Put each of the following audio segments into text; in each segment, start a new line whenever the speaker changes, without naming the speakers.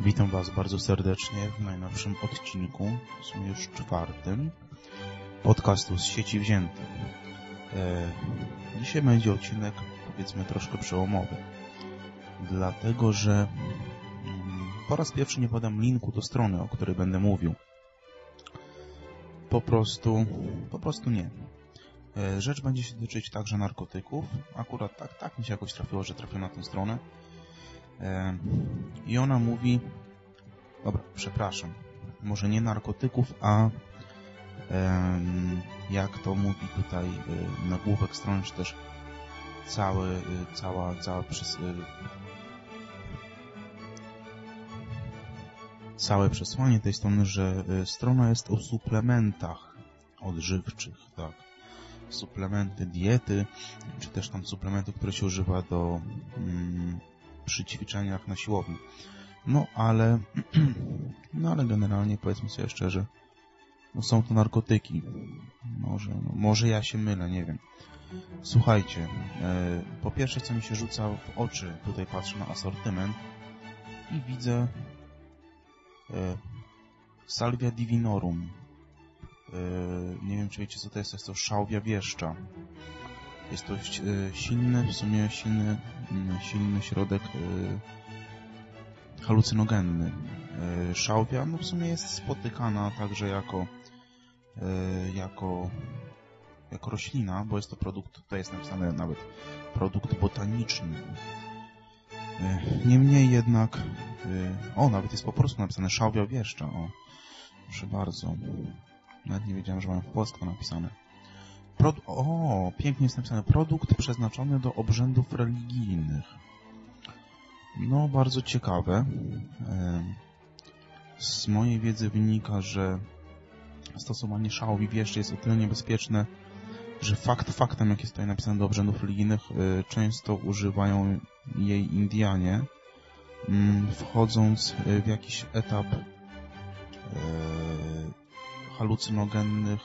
Witam Was bardzo serdecznie w najnowszym odcinku, w sumie już czwartym, podcastu z sieci wzięty. E, dzisiaj będzie odcinek, powiedzmy, troszkę przełomowy. Dlatego, że mm, po raz pierwszy nie podam linku do strony, o której będę mówił. Po prostu, po prostu nie. E, rzecz będzie się dotyczyć także narkotyków. Akurat tak, tak mi się jakoś trafiło, że trafię na tę stronę. I ona mówi, dobra, przepraszam, może nie narkotyków, a jak to mówi tutaj e, nagłówek strony, czy też cały, cała, cała przez, całe przesłanie tej strony, że strona jest o suplementach odżywczych, tak. Suplementy diety, czy też tam suplementy, które się używa do mm, przy ćwiczeniach na siłowni. No ale, no ale generalnie powiedzmy sobie szczerze, no są to narkotyki. Może, no, może ja się mylę, nie wiem. Słuchajcie, e, po pierwsze co mi się rzuca w oczy, tutaj patrzę na asortyment i widzę e, Salvia Divinorum. E, nie wiem czy wiecie co to jest, to jest to szałwia wieszcza. Jest to silny, w sumie silny, mm, silny środek halucynogenny. Szałwia no w sumie jest spotykana także jako jako jako roślina, bo jest to produkt, tutaj jest napisane nawet produkt botaniczny. Niemniej jednak, o, nawet jest po prostu napisane szałwia wieszcza, o, proszę bardzo. Nawet nie wiedziałem, że mam w polsku napisane. Produ o, pięknie jest napisane. Produkt przeznaczony do obrzędów religijnych. No, bardzo ciekawe. Z mojej wiedzy wynika, że stosowanie szałwi wieszczy jest o tyle niebezpieczne, że fakt faktem, jak jest tutaj napisane do obrzędów religijnych, często używają jej Indianie, mm, wchodząc w jakiś etap halucynogennych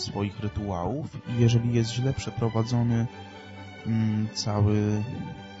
swoich rytuałów i jeżeli jest źle przeprowadzony mm, cały,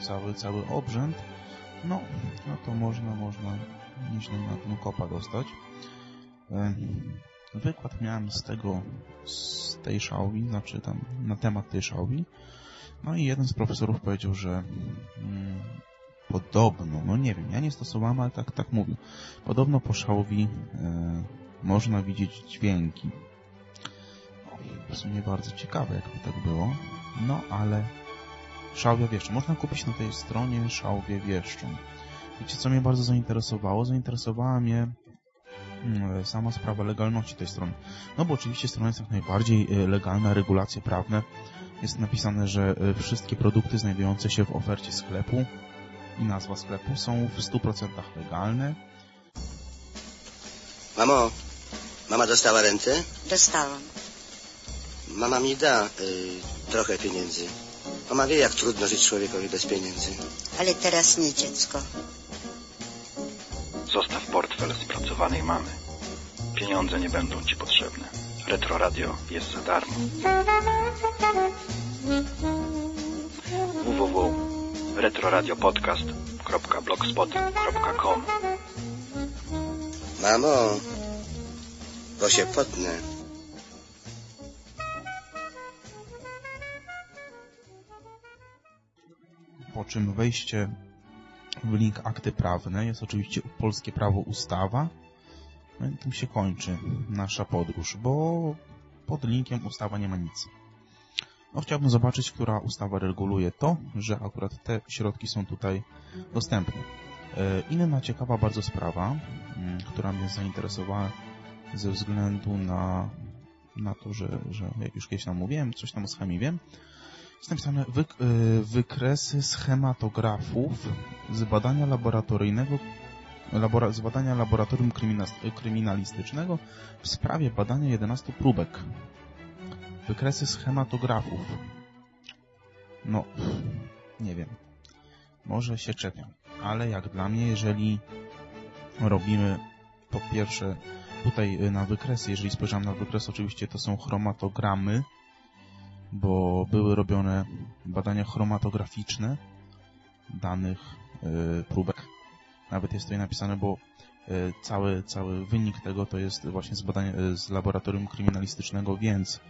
cały, cały obrzęd, no, no to można, można nieźle na tym kopa dostać. Wykład miałem z tego, z tej szałwi, znaczy tam na temat tej szałwi, no i jeden z profesorów powiedział, że mm, podobno, no nie wiem, ja nie stosowałem, ale tak, tak mówił, podobno po szałwi e, można widzieć dźwięki. W sumie bardzo ciekawe, jakby tak było. No, ale szałwia wieszczą. Można kupić na tej stronie szałwię wieszczą. Wiecie, co mnie bardzo zainteresowało? Zainteresowała mnie mm, sama sprawa legalności tej strony. No bo oczywiście strona jest jak najbardziej e, legalna, regulacje prawne. Jest napisane, że e, wszystkie produkty znajdujące się w ofercie sklepu i nazwa sklepu są w 100% legalne.
Mamo, mama dostała rentę?
Dostałam.
Mama mi da y, trochę pieniędzy. Mama wie, jak trudno żyć człowiekowi bez pieniędzy.
Ale teraz nie, dziecko.
Zostaw portfel spracowanej mamy. Pieniądze nie będą ci potrzebne. Retro Radio jest za darmo. www.retroradiopodcast.blogspot.com
Mamo, bo się potnę.
Po czym wejście w link akty prawne jest oczywiście polskie prawo ustawa. No i tym się kończy nasza podróż, bo pod linkiem ustawa nie ma nic. No chciałbym zobaczyć, która ustawa reguluje to, że akurat te środki są tutaj dostępne. E, inna ciekawa bardzo sprawa, mm, która mnie zainteresowała ze względu na, na to, że, że jak już kiedyś tam mówiłem, coś tam o schemie wiem, jest napisane e, wykresy schematografów z badania laboratoryjnego labora, z badania laboratorium kryminalistycznego w sprawie badania 11 próbek. Wykresy schematografów. No, nie wiem. Może się czepiam. Ale jak dla mnie, jeżeli robimy po pierwsze tutaj na wykresy, jeżeli spojrzałem na wykres, oczywiście to są chromatogramy, bo były robione badania chromatograficzne danych yy, próbek. Nawet jest tutaj napisane, bo y, cały, cały wynik tego to jest właśnie z badań y, z laboratorium kryminalistycznego, więc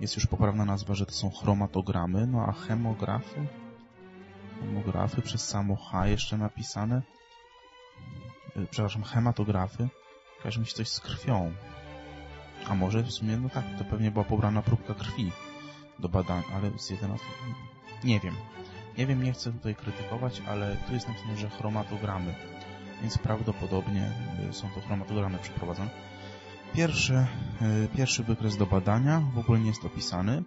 jest już poprawna nazwa, że to są chromatogramy, no a hemografy, hemografy przez samo H jeszcze napisane, y, przepraszam, hematografy, każe mi się coś z krwią. A może w sumie, no tak, to pewnie była pobrana próbka krwi do badań, ale z 11... Nie wiem. Nie wiem, nie chcę tutaj krytykować, ale tu jest napisane, że chromatogramy, więc prawdopodobnie y, są to chromatogramy przeprowadzone. Pierwszy, pierwszy wykres do badania w ogóle nie jest opisany.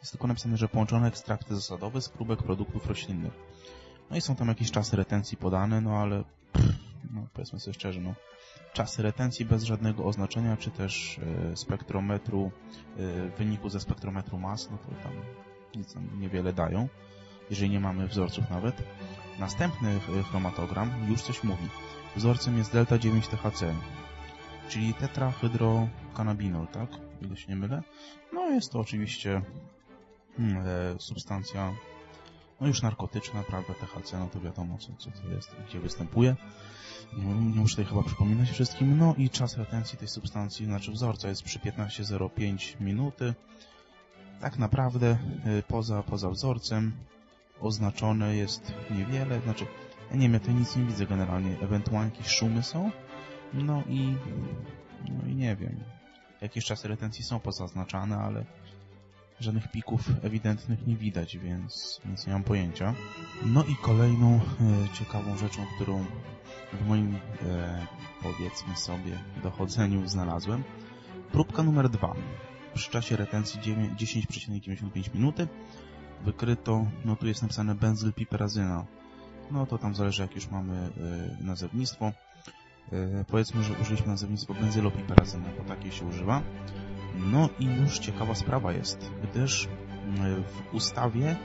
Jest tylko napisane, że połączone ekstrakty zasadowe z próbek produktów roślinnych. No i są tam jakieś czasy retencji podane, no ale pff, no powiedzmy sobie szczerze, no czasy retencji bez żadnego oznaczenia, czy też y, spektrometru, y, wyniku ze spektrometru mas, no to tam nic nam niewiele dają, jeżeli nie mamy wzorców nawet. Następny chromatogram już coś mówi. Wzorcem jest delta 9-THC, czyli tetrahydrokanabinol, tak? Ile się nie mylę. No jest to oczywiście e, substancja no już narkotyczna, prawda, THC, no to wiadomo co, co to jest, gdzie występuje. Nie, muszę tutaj chyba przypominać wszystkim. No i czas retencji tej substancji, znaczy wzorca jest przy 15,05 minuty. Tak naprawdę y, poza, poza wzorcem oznaczone jest niewiele, znaczy ja nie wiem, ja tutaj nic nie widzę generalnie, ewentualnie jakieś szumy są, no i no i nie wiem, jakieś czasy retencji są pozaznaczane, ale żadnych pików ewidentnych nie widać, więc, więc nie mam pojęcia. No i kolejną e, ciekawą rzeczą, którą w moim, e, powiedzmy sobie, dochodzeniu znalazłem, próbka numer dwa. Przy czasie retencji 10,95 minuty wykryto, no tu jest napisane benzylpiperazyna. No to tam zależy jak już mamy e, nazewnictwo. E, powiedzmy, że użyliśmy nazewnictwo benzylopiperazyna, bo takie się używa. No i już ciekawa sprawa jest, gdyż mm, w ustawie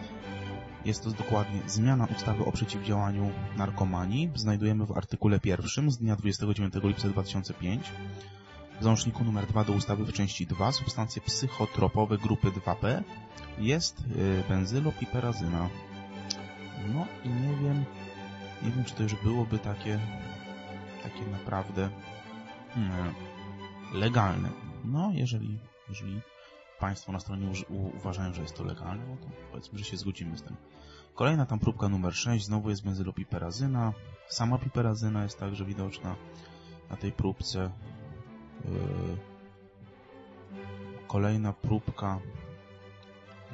jest to dokładnie zmiana ustawy o przeciwdziałaniu narkomanii. Znajdujemy w artykule pierwszym z dnia 29 lipca 2005 w załączniku numer 2 do ustawy w części 2 substancje psychotropowe grupy 2P jest y, benzylopiperazyna. No i nie wiem, nie wiem czy to już byłoby takie takie naprawdę hmm, legalne. No, jeżeli, jeżeli Państwo na stronie uważają, że jest to legalne, no to powiedzmy, że się zgodzimy z tym. Kolejna tam próbka numer 6, znowu jest benzylopiperazyna. Sama piperazyna jest także widoczna na tej próbce. Yy, kolejna próbka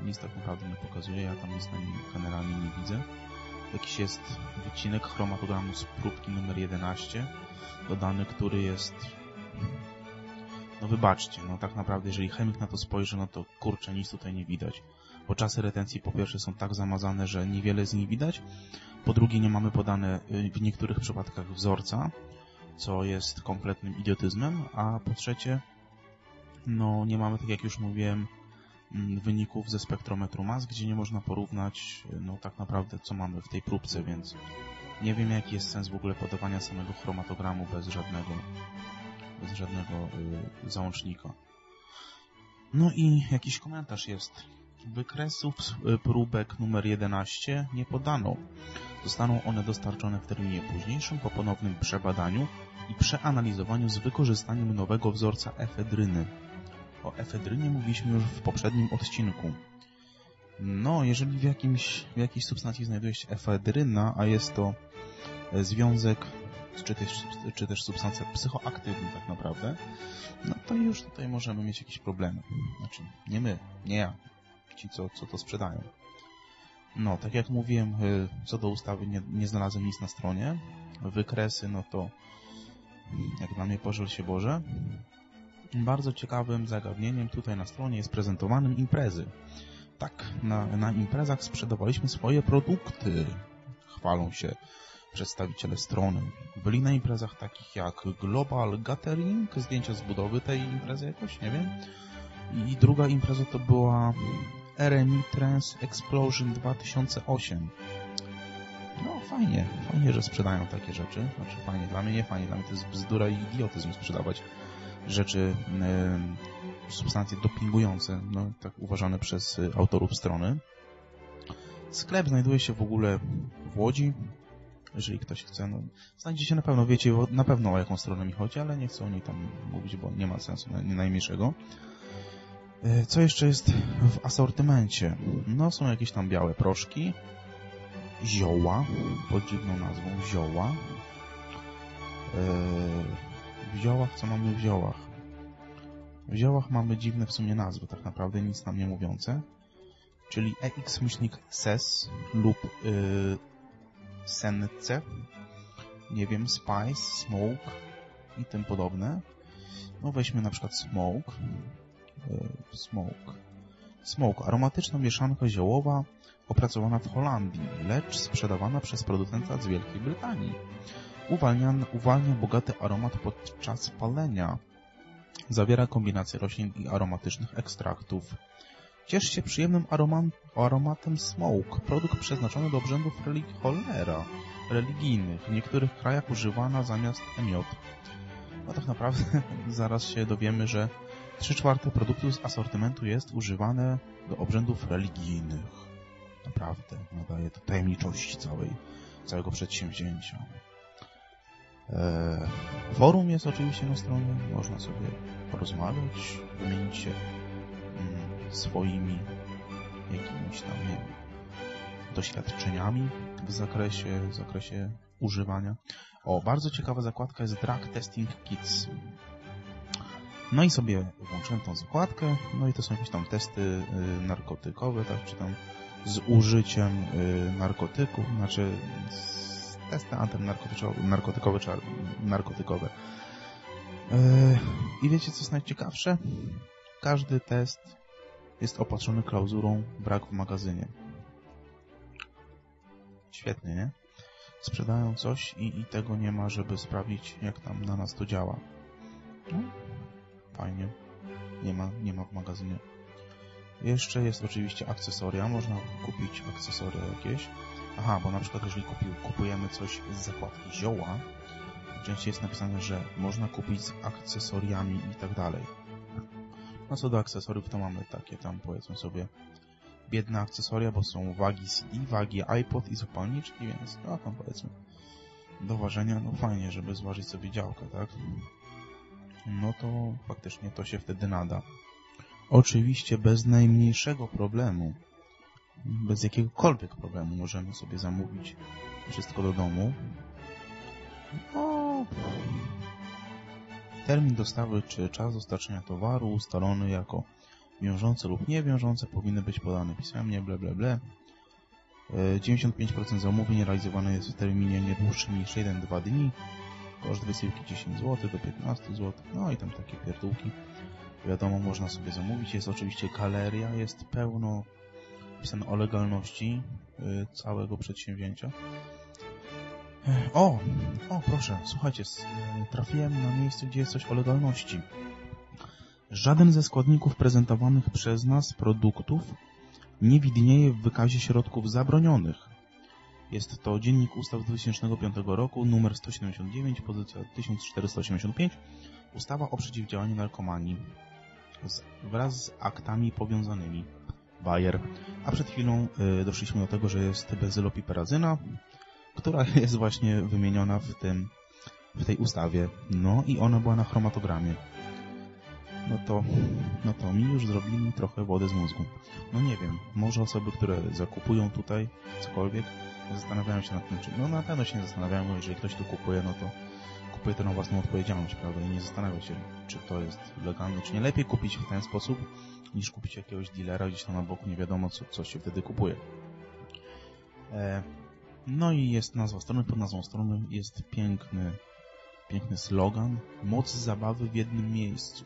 nic tak naprawdę nie pokazuje, ja tam nic na nim generalnie nie widzę. Jakiś jest wycinek chromatogramu z próbki numer 11, dodany, który jest no wybaczcie, no tak naprawdę jeżeli chemik na to spojrzy, no to kurczę, nic tutaj nie widać. Bo czasy retencji po pierwsze są tak zamazane, że niewiele z nich widać. Po drugie nie mamy podane y, w niektórych przypadkach wzorca, co jest kompletnym idiotyzmem. A po trzecie, no nie mamy, tak jak już mówiłem, mm, wyników ze spektrometru mas, gdzie nie można porównać, y, no tak naprawdę, co mamy w tej próbce, więc nie wiem, jaki jest sens w ogóle podawania samego chromatogramu bez żadnego bez żadnego y, załącznika. No i jakiś komentarz jest. Wykresów y, próbek numer 11 nie podano. Zostaną one dostarczone w terminie późniejszym po ponownym przebadaniu i przeanalizowaniu z wykorzystaniem nowego wzorca efedryny. O efedrynie mówiliśmy już w poprzednim odcinku. No, jeżeli w, jakimś, w jakiejś substancji znajduje się efedryna, a jest to e, związek czy też, czy też substancja psychoaktywna tak naprawdę, no to już tutaj możemy mieć jakieś problemy. Znaczy, nie my, nie ja, ci, co, co to sprzedają. No, tak jak mówiłem, y, co do ustawy nie, nie znalazłem nic na stronie. Wykresy, no to jak dla mnie pożal się Boże. Bardzo ciekawym zagadnieniem tutaj na stronie jest prezentowanym imprezy. Tak, na, na imprezach sprzedawaliśmy swoje produkty. Chwalą się przedstawiciele strony. Byli na imprezach takich jak Global Gathering, zdjęcia z budowy tej imprezy jakoś, nie wiem. I druga impreza to była RMI Trans Explosion 2008. No fajnie, fajnie, że sprzedają takie rzeczy. Znaczy fajnie, dla mnie nie fajnie, dla mnie to jest bzdura i idiotyzm sprzedawać rzeczy, substancje dopingujące, no tak uważane przez autorów strony. Sklep znajduje się w ogóle w Łodzi, jeżeli ktoś chce, no, znajdziecie na pewno, wiecie na pewno o jaką stronę mi chodzi, ale nie chcę o niej tam mówić, bo nie ma sensu nie najmniejszego. E, co jeszcze jest w asortymencie? No, są jakieś tam białe proszki, zioła, pod dziwną nazwą zioła. E, w ziołach, co mamy w ziołach? W ziołach mamy dziwne w sumie nazwy, tak naprawdę nic nam nie mówiące, czyli EX-myślnik SES lub yy, Sence, nie wiem, Spice, Smoke i tym podobne. No weźmy na przykład Smoke, yy, Smoke, Smoke, aromatyczna mieszanka ziołowa opracowana w Holandii, lecz sprzedawana przez producenta z Wielkiej Brytanii. Uwalnia, uwalnia bogaty aromat podczas palenia. Zawiera kombinację roślin i aromatycznych ekstraktów. Ciesz się przyjemnym aromat, aromatem smoke, produkt przeznaczony do obrzędów religii cholera, religijnych, w niektórych krajach używana zamiast emiot. No tak naprawdę zaraz się dowiemy, że 3 czwarte produktu z asortymentu jest używane do obrzędów religijnych. Naprawdę, nadaje to tajemniczości całej, całego przedsięwzięcia. E, forum jest oczywiście na stronie, można sobie porozmawiać, wymienić się swoimi jakimiś tam nie wiem, doświadczeniami w zakresie, w zakresie używania. O, bardzo ciekawa zakładka jest Drug Testing Kits. No i sobie włączyłem tą zakładkę, no i to są jakieś tam testy y, narkotykowe, tak, czy tam z użyciem y, narkotyków, znaczy testy antynarkotykowe czy narkotykowe. E, I wiecie, co jest najciekawsze? Każdy test jest opatrzony klauzurą brak w magazynie. Świetnie, nie? Sprzedają coś i, i tego nie ma, żeby sprawdzić, jak tam na nas to działa. No, fajnie. Nie ma, nie ma w magazynie. Jeszcze jest oczywiście akcesoria. Można kupić akcesoria jakieś. Aha, bo na przykład jeżeli kupujemy coś z zakładki zioła, częściej jest napisane, że można kupić z akcesoriami i tak dalej. No co do akcesoriów, to mamy takie tam, powiedzmy sobie, biedne akcesoria, bo są wagi CD, wagi iPod i zapalniczki, więc no tam powiedzmy do ważenia, no fajnie, żeby zważyć sobie działkę, tak? No to faktycznie to się wtedy nada. Oczywiście bez najmniejszego problemu bez jakiegokolwiek problemu możemy sobie zamówić wszystko do domu. No, termin dostawy czy czas dostarczenia towaru ustalony jako wiążące lub niewiążące powinny być podane pisemnie, ble, ble, ble. 95% zamówień realizowane jest w terminie nie dłuższym niż 1-2 dni. Koszt wysyłki 10 zł do 15 zł. No i tam takie pierdółki. Wiadomo, można sobie zamówić. Jest oczywiście galeria, jest pełno napisane o legalności y, całego przedsięwzięcia. O, o proszę, słuchajcie, trafiłem na miejsce, gdzie jest coś o legalności. Żaden ze składników prezentowanych przez nas produktów nie widnieje w wykazie środków zabronionych. Jest to Dziennik Ustaw z 2005 roku, numer 179, pozycja 1485, Ustawa o przeciwdziałaniu narkomanii wraz z aktami powiązanymi. Bayer. A przed chwilą y, doszliśmy do tego, że jest bezylopiperazyna, która jest właśnie wymieniona w tym, w tej ustawie. No i ona była na chromatogramie. No to, no to mi już zrobili trochę wody z mózgu. No nie wiem, może osoby, które zakupują tutaj cokolwiek, zastanawiają się nad tym, czy... No na pewno się nie zastanawiają, bo jeżeli ktoś tu kupuje, no to kupuje to na własną odpowiedzialność, prawda? I nie zastanawia się, czy to jest legalne, czy nie. Lepiej kupić w ten sposób, niż kupić jakiegoś dealera gdzieś tam na boku, nie wiadomo co, co się wtedy kupuje. E, no i jest nazwa strony, pod nazwą strony jest piękny, piękny slogan Moc zabawy w jednym miejscu.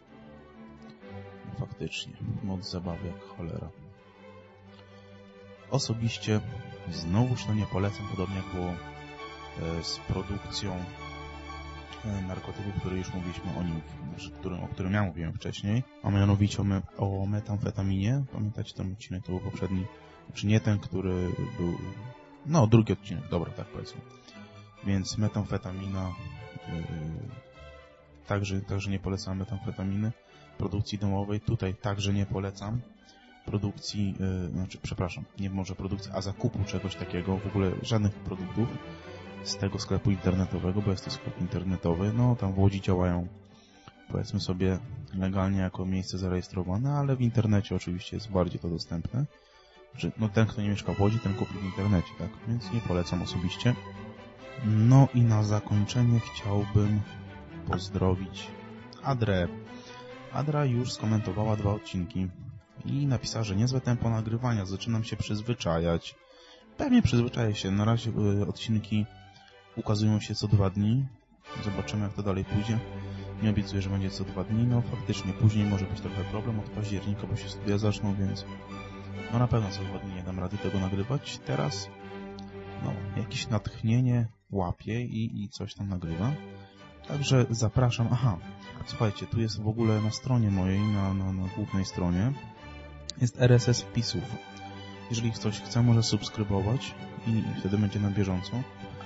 No, faktycznie, moc zabawy jak cholera. Osobiście znowuż to nie polecam, podobnie jak było e, z produkcją E, narkotyku, który już mówiliśmy o nim, którym, o którym ja mówiłem wcześniej, a mianowicie o, o metamfetaminie. Pamiętacie ten odcinek, to był poprzedni, znaczy nie ten, który był, no drugi odcinek, dobra, tak powiedzmy. Więc metamfetamina, yy, także, także nie polecam metamfetaminy, produkcji domowej, tutaj także nie polecam produkcji, yy, znaczy, przepraszam, nie może produkcji, a zakupu czegoś takiego, w ogóle żadnych produktów, z tego sklepu internetowego, bo jest to sklep internetowy. No, tam w Łodzi działają, powiedzmy sobie, legalnie jako miejsce zarejestrowane, ale w internecie oczywiście jest bardziej to dostępne. Że, no, ten, kto nie mieszka w Łodzi, ten kupi w internecie, tak? Więc nie polecam osobiście. No i na zakończenie chciałbym pozdrowić Adrę. Adra już skomentowała dwa odcinki i napisała, że niezłe tempo nagrywania, zaczynam się przyzwyczajać. Pewnie przyzwyczaję się. Na razie y, odcinki ukazują się co dwa dni. Zobaczymy, jak to dalej pójdzie. Nie obiecuję, że będzie co dwa dni. No faktycznie, później może być trochę problem od października, bo się studia zaczną, więc no na pewno dni nie dam rady tego nagrywać. Teraz no, jakieś natchnienie łapie i, i coś tam nagrywa. Także zapraszam. Aha, słuchajcie, tu jest w ogóle na stronie mojej, na, na, na głównej stronie, jest RSS wpisów. Jeżeli ktoś chce, może subskrybować i, i wtedy będzie na bieżąco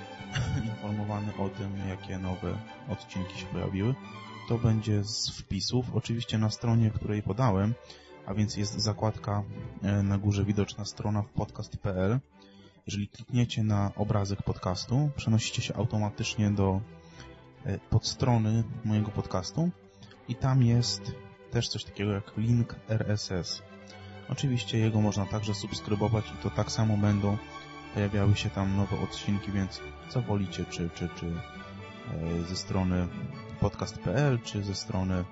informowany o tym, jakie nowe odcinki się pojawiły. To będzie z wpisów, oczywiście na stronie, której podałem, a więc jest zakładka e, na górze widoczna strona w podcast.pl. Jeżeli klikniecie na obrazek podcastu, przenosicie się automatycznie do e, podstrony mojego podcastu i tam jest też coś takiego jak link RSS. Oczywiście jego można także subskrybować i to tak samo będą pojawiały się tam nowe odcinki, więc co wolicie, czy, czy, czy e, ze strony podcast.pl, czy ze strony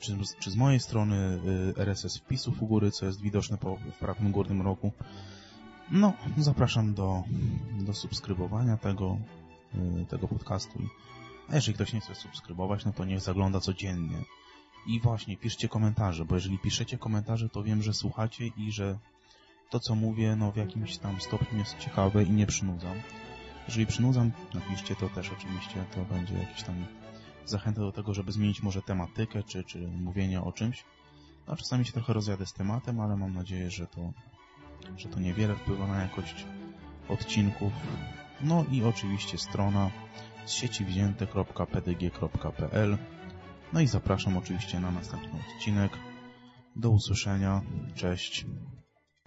czy, czy z mojej strony RSS wpisów u góry, co jest widoczne po, w prawym górnym rogu. No, zapraszam do, do subskrybowania tego, tego podcastu. A jeżeli ktoś nie chce subskrybować, no to niech zagląda codziennie. I właśnie, piszcie komentarze, bo jeżeli piszecie komentarze, to wiem, że słuchacie i że to, co mówię, no w jakimś tam stopniu jest ciekawe i nie przynudzam. Jeżeli przynudzam, napiszcie to też oczywiście, to będzie jakiś tam zachęta do tego, żeby zmienić może tematykę, czy, czy mówienie o czymś. No, czasami się trochę rozjadę z tematem, ale mam nadzieję, że to, że to niewiele wpływa na jakość odcinków. No i oczywiście strona z sieci wzięte.pdg.pl No i zapraszam oczywiście na następny odcinek. Do usłyszenia. Cześć.